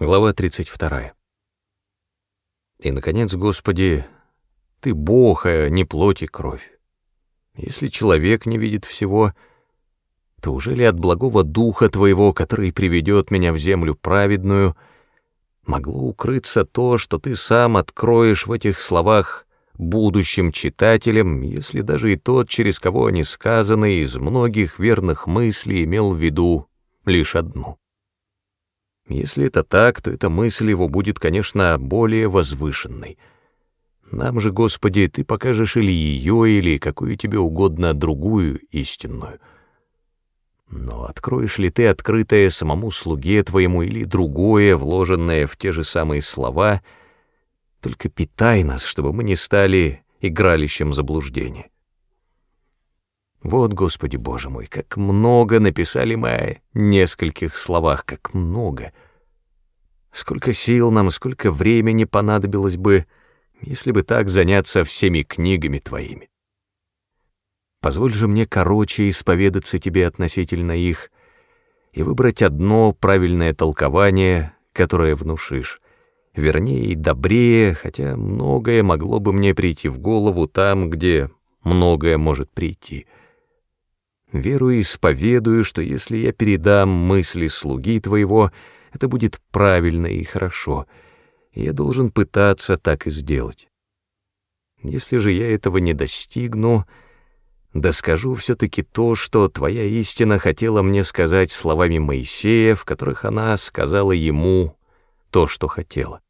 Глава 32. И, наконец, Господи, Ты Бог, а не плоть и кровь. Если человек не видит всего, то уже ли от благого духа Твоего, который приведет меня в землю праведную, могло укрыться то, что Ты сам откроешь в этих словах будущим читателям, если даже и тот, через кого они сказаны, из многих верных мыслей имел в виду лишь одну — если это так, то эта мысль его будет, конечно, более возвышенной. Нам же, Господи, Ты покажешь или ее, или какую тебе угодно другую истинную. Но откроешь ли Ты открытое самому слуге Твоему или другое, вложенное в те же самые слова, только питай нас, чтобы мы не стали игралищем заблуждения. Вот, Господи Боже мой, как много написали мы о нескольких словах, как много. Сколько сил нам, сколько времени понадобилось бы, если бы так заняться всеми книгами Твоими. Позволь же мне короче исповедаться Тебе относительно их и выбрать одно правильное толкование, которое внушишь, вернее и добрее, хотя многое могло бы мне прийти в голову там, где многое может прийти — Верую исповедую, что если я передам мысли слуги твоего, это будет правильно и хорошо, я должен пытаться так и сделать. Если же я этого не достигну, да скажу все-таки то, что твоя истина хотела мне сказать словами Моисея, в которых она сказала ему то, что хотела.